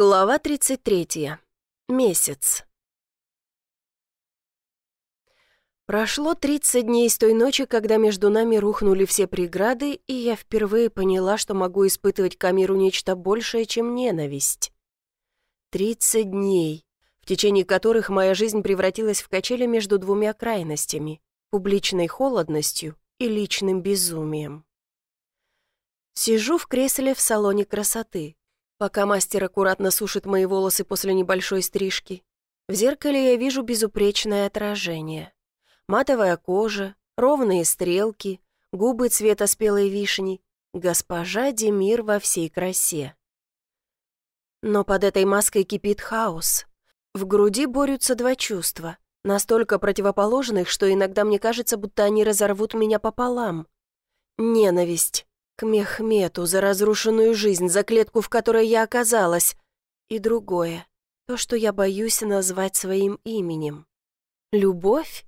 Глава 33. Месяц. Прошло 30 дней с той ночи, когда между нами рухнули все преграды, и я впервые поняла, что могу испытывать к Амиру нечто большее, чем ненависть. 30 дней, в течение которых моя жизнь превратилась в качели между двумя крайностями — публичной холодностью и личным безумием. Сижу в кресле в салоне красоты — Пока мастер аккуратно сушит мои волосы после небольшой стрижки, в зеркале я вижу безупречное отражение. Матовая кожа, ровные стрелки, губы цвета спелой вишни, госпожа Демир во всей красе. Но под этой маской кипит хаос. В груди борются два чувства, настолько противоположных, что иногда мне кажется, будто они разорвут меня пополам. Ненависть, к Мехмету за разрушенную жизнь, за клетку, в которой я оказалась. И другое, то, что я боюсь назвать своим именем. Любовь?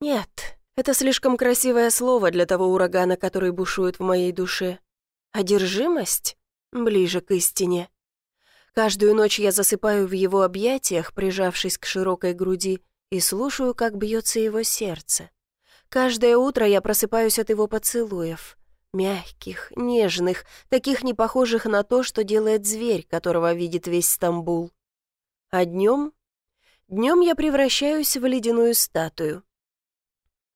Нет, это слишком красивое слово для того урагана, который бушует в моей душе. Одержимость? Ближе к истине. Каждую ночь я засыпаю в его объятиях, прижавшись к широкой груди, и слушаю, как бьется его сердце. Каждое утро я просыпаюсь от его поцелуев — Мягких, нежных, таких не похожих на то, что делает зверь, которого видит весь Стамбул. А днем? Днем я превращаюсь в ледяную статую.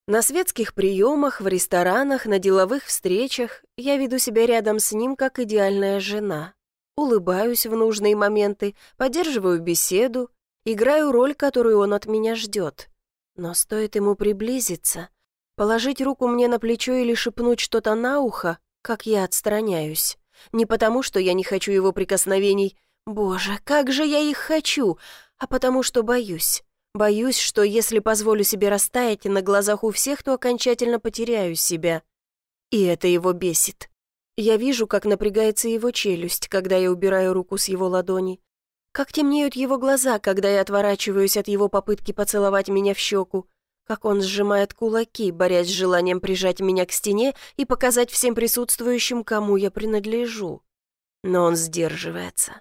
На светских приемах, в ресторанах, на деловых встречах я веду себя рядом с ним как идеальная жена. Улыбаюсь в нужные моменты, поддерживаю беседу, играю роль, которую он от меня ждет. Но стоит ему приблизиться, Положить руку мне на плечо или шепнуть что-то на ухо, как я отстраняюсь. Не потому, что я не хочу его прикосновений. Боже, как же я их хочу! А потому, что боюсь. Боюсь, что если позволю себе растаять на глазах у всех, то окончательно потеряю себя. И это его бесит. Я вижу, как напрягается его челюсть, когда я убираю руку с его ладони. Как темнеют его глаза, когда я отворачиваюсь от его попытки поцеловать меня в щеку как он сжимает кулаки, борясь с желанием прижать меня к стене и показать всем присутствующим, кому я принадлежу. Но он сдерживается.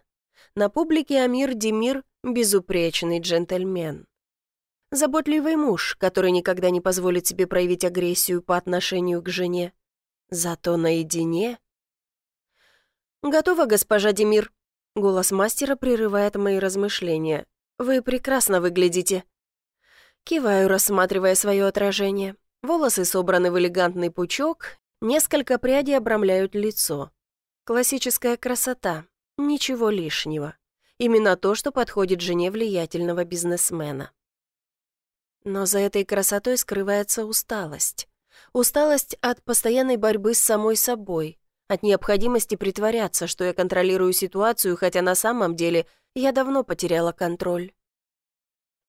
На публике Амир Демир — безупречный джентльмен. Заботливый муж, который никогда не позволит себе проявить агрессию по отношению к жене. Зато наедине... «Готова, госпожа Демир?» Голос мастера прерывает мои размышления. «Вы прекрасно выглядите», Киваю, рассматривая свое отражение. Волосы собраны в элегантный пучок, несколько прядей обрамляют лицо. Классическая красота, ничего лишнего. Именно то, что подходит жене влиятельного бизнесмена. Но за этой красотой скрывается усталость. Усталость от постоянной борьбы с самой собой, от необходимости притворяться, что я контролирую ситуацию, хотя на самом деле я давно потеряла контроль.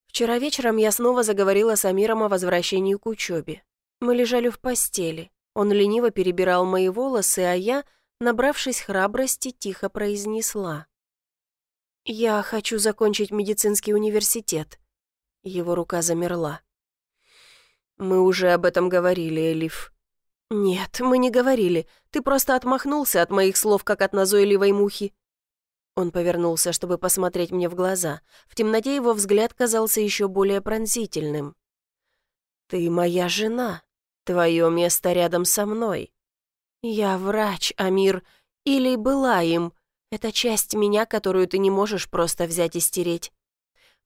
Вчера вечером я снова заговорила с Амиром о возвращении к учебе. Мы лежали в постели. Он лениво перебирал мои волосы, а я, набравшись храбрости, тихо произнесла. «Я хочу закончить медицинский университет». Его рука замерла. «Мы уже об этом говорили, Элиф». «Нет, мы не говорили. Ты просто отмахнулся от моих слов, как от назойливой мухи. Он повернулся, чтобы посмотреть мне в глаза. В темноте его взгляд казался еще более пронзительным. «Ты моя жена. Твое место рядом со мной. Я врач, Амир, или была им. Это часть меня, которую ты не можешь просто взять и стереть.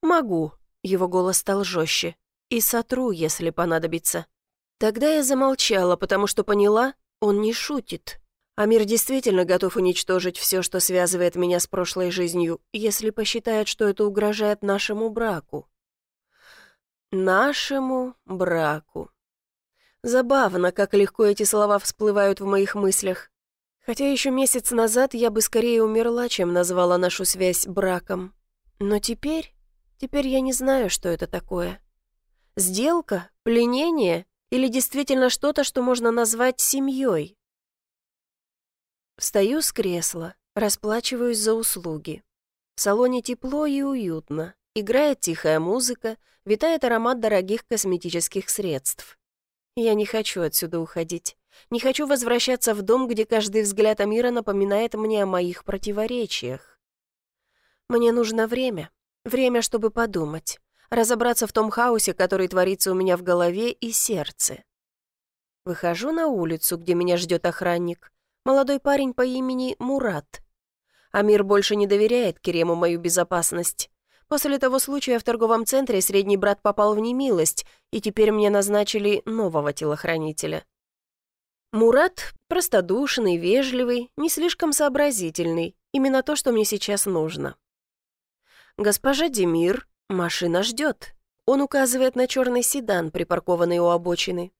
Могу». Его голос стал жестче. «И сотру, если понадобится». Тогда я замолчала, потому что поняла, он не шутит. Амир действительно готов уничтожить все, что связывает меня с прошлой жизнью, если посчитает, что это угрожает нашему браку. Нашему браку. Забавно, как легко эти слова всплывают в моих мыслях. Хотя еще месяц назад я бы скорее умерла, чем назвала нашу связь браком. Но теперь... Теперь я не знаю, что это такое. Сделка? Пленение? Или действительно что-то, что можно назвать семьей? Встаю с кресла, расплачиваюсь за услуги. В салоне тепло и уютно. Играет тихая музыка, витает аромат дорогих косметических средств. Я не хочу отсюда уходить. Не хочу возвращаться в дом, где каждый взгляд Амира напоминает мне о моих противоречиях. Мне нужно время. Время, чтобы подумать. Разобраться в том хаосе, который творится у меня в голове и сердце. Выхожу на улицу, где меня ждет охранник. Молодой парень по имени Мурат. Амир больше не доверяет Керему мою безопасность. После того случая в торговом центре средний брат попал в немилость, и теперь мне назначили нового телохранителя. Мурат простодушный, вежливый, не слишком сообразительный. Именно то, что мне сейчас нужно. «Госпожа Демир, машина ждет». Он указывает на черный седан, припаркованный у обочины.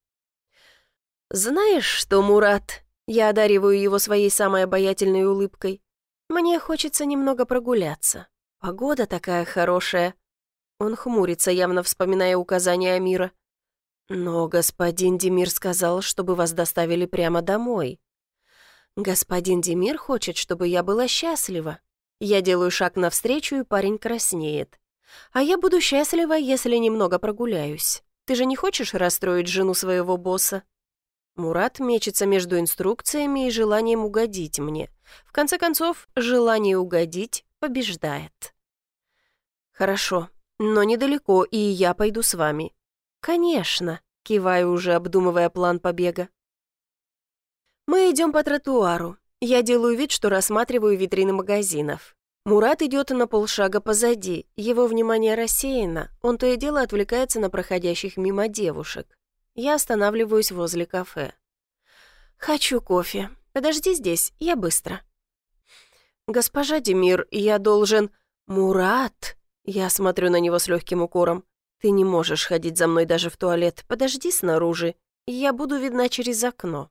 «Знаешь что, Мурат?» Я одариваю его своей самой обаятельной улыбкой. «Мне хочется немного прогуляться. Погода такая хорошая». Он хмурится, явно вспоминая указания Амира. «Но господин Демир сказал, чтобы вас доставили прямо домой». «Господин Демир хочет, чтобы я была счастлива. Я делаю шаг навстречу, и парень краснеет. А я буду счастлива, если немного прогуляюсь. Ты же не хочешь расстроить жену своего босса?» Мурат мечется между инструкциями и желанием угодить мне. В конце концов, желание угодить побеждает. «Хорошо, но недалеко, и я пойду с вами». «Конечно», — киваю уже, обдумывая план побега. Мы идем по тротуару. Я делаю вид, что рассматриваю витрины магазинов. Мурат идет на полшага позади, его внимание рассеяно, он то и дело отвлекается на проходящих мимо девушек. Я останавливаюсь возле кафе. «Хочу кофе. Подожди здесь, я быстро». «Госпожа Демир, я должен...» «Мурат!» Я смотрю на него с легким укором. «Ты не можешь ходить за мной даже в туалет. Подожди снаружи. Я буду видна через окно».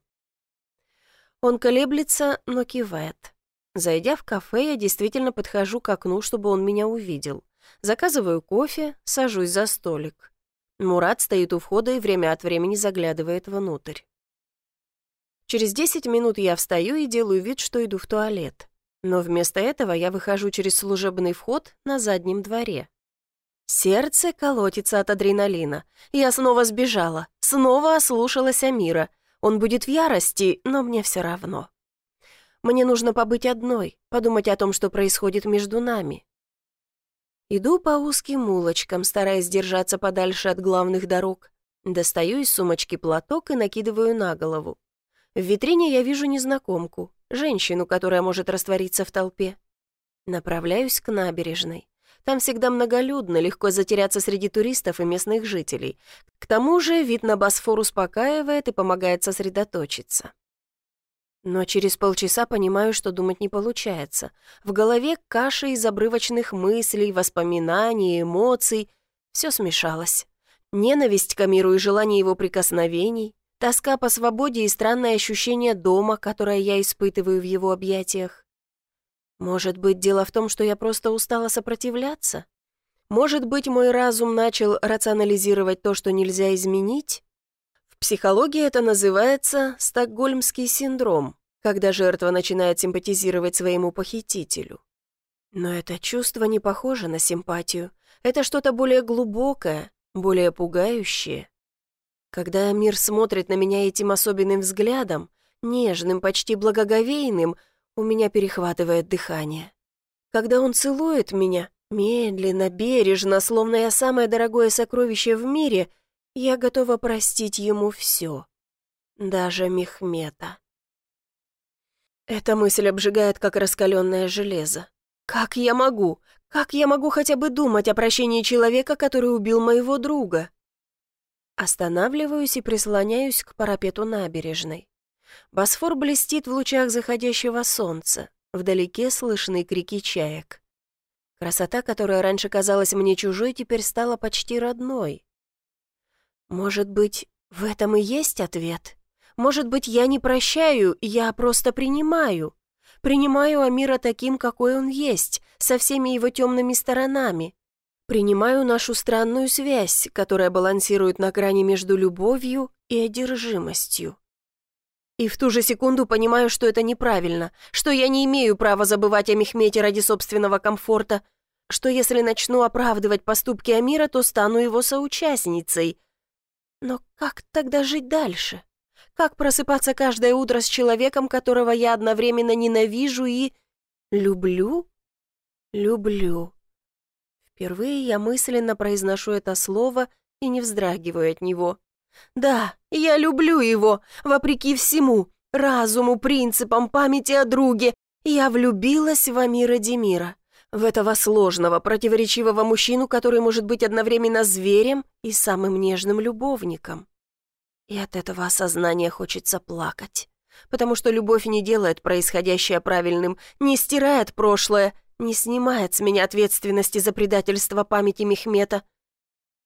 Он колеблется, но кивает. Зайдя в кафе, я действительно подхожу к окну, чтобы он меня увидел. Заказываю кофе, сажусь за столик. Мурат стоит у входа и время от времени заглядывает внутрь. Через 10 минут я встаю и делаю вид, что иду в туалет. Но вместо этого я выхожу через служебный вход на заднем дворе. Сердце колотится от адреналина. Я снова сбежала, снова ослушалась Амира. Он будет в ярости, но мне все равно. Мне нужно побыть одной, подумать о том, что происходит между нами. Иду по узким улочкам, стараясь держаться подальше от главных дорог. Достаю из сумочки платок и накидываю на голову. В витрине я вижу незнакомку, женщину, которая может раствориться в толпе. Направляюсь к набережной. Там всегда многолюдно, легко затеряться среди туристов и местных жителей. К тому же вид на Босфор успокаивает и помогает сосредоточиться. Но через полчаса понимаю, что думать не получается. В голове каша из обрывочных мыслей, воспоминаний, эмоций. Все смешалось. Ненависть к Амиру и желание его прикосновений, тоска по свободе и странное ощущение дома, которое я испытываю в его объятиях. Может быть, дело в том, что я просто устала сопротивляться? Может быть, мой разум начал рационализировать то, что нельзя изменить? Психологии это называется стокгольмский синдром, когда жертва начинает симпатизировать своему похитителю. Но это чувство не похоже на симпатию. Это что-то более глубокое, более пугающее. Когда мир смотрит на меня этим особенным взглядом, нежным, почти благоговейным, у меня перехватывает дыхание. Когда он целует меня, медленно, бережно, словно я самое дорогое сокровище в мире — я готова простить ему все, даже Мехмета. Эта мысль обжигает, как раскаленное железо. Как я могу? Как я могу хотя бы думать о прощении человека, который убил моего друга? Останавливаюсь и прислоняюсь к парапету набережной. Босфор блестит в лучах заходящего солнца. Вдалеке слышны крики чаек. Красота, которая раньше казалась мне чужой, теперь стала почти родной. Может быть, в этом и есть ответ? Может быть, я не прощаю, я просто принимаю. Принимаю Амира таким, какой он есть, со всеми его темными сторонами. Принимаю нашу странную связь, которая балансирует на грани между любовью и одержимостью. И в ту же секунду понимаю, что это неправильно, что я не имею права забывать о Мехмете ради собственного комфорта, что если начну оправдывать поступки Амира, то стану его соучастницей — но как тогда жить дальше? Как просыпаться каждое утро с человеком, которого я одновременно ненавижу и... люблю? Люблю. Впервые я мысленно произношу это слово и не вздрагиваю от него. Да, я люблю его, вопреки всему, разуму, принципам, памяти о друге. Я влюбилась в Амира Демира, в этого сложного, противоречивого мужчину, который может быть одновременно зверем и самым нежным любовником. И от этого осознания хочется плакать, потому что любовь не делает происходящее правильным, не стирает прошлое, не снимает с меня ответственности за предательство памяти Мехмета.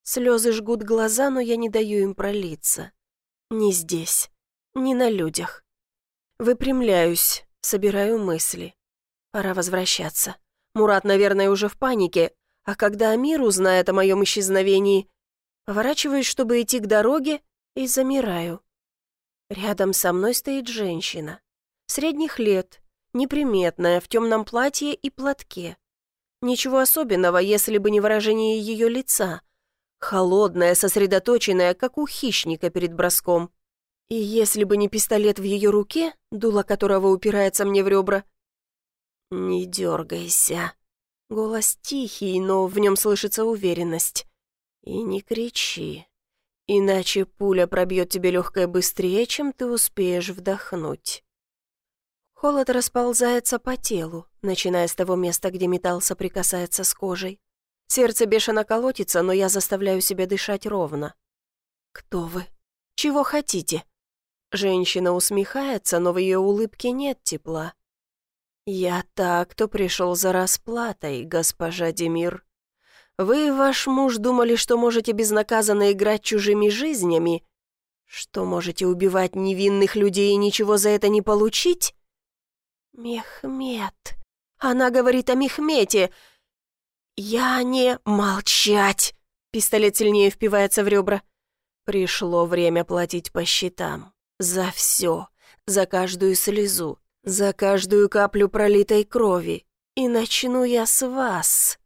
Слезы жгут глаза, но я не даю им пролиться. Не здесь, не на людях. Выпрямляюсь, собираю мысли. Пора возвращаться. Мурат, наверное, уже в панике, а когда Амир узнает о моем исчезновении, поворачиваюсь, чтобы идти к дороге, и замираю. Рядом со мной стоит женщина. Средних лет, неприметная, в темном платье и платке. Ничего особенного, если бы не выражение ее лица. Холодная, сосредоточенная, как у хищника перед броском. И если бы не пистолет в ее руке, дуло которого упирается мне в ребра... «Не дергайся». Голос тихий, но в нем слышится уверенность. «И не кричи. Иначе пуля пробьет тебе легкое быстрее, чем ты успеешь вдохнуть. Холод расползается по телу, начиная с того места, где металл соприкасается с кожей. Сердце бешено колотится, но я заставляю себя дышать ровно. «Кто вы? Чего хотите?» Женщина усмехается, но в ее улыбке нет тепла. «Я так, кто пришел за расплатой, госпожа Демир. Вы и ваш муж думали, что можете безнаказанно играть чужими жизнями? Что можете убивать невинных людей и ничего за это не получить? Мехмед. Она говорит о Мехмете. Я не молчать. Пистолет сильнее впивается в ребра. Пришло время платить по счетам. За все. За каждую слезу. За каждую каплю пролитой крови. И начну я с вас.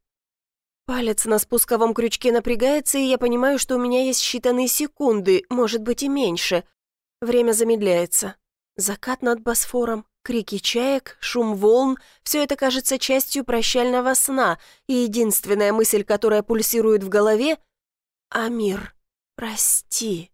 Палец на спусковом крючке напрягается, и я понимаю, что у меня есть считанные секунды, может быть и меньше. Время замедляется. Закат над Босфором, крики чаек, шум волн — все это кажется частью прощального сна, и единственная мысль, которая пульсирует в голове — «Амир, прости».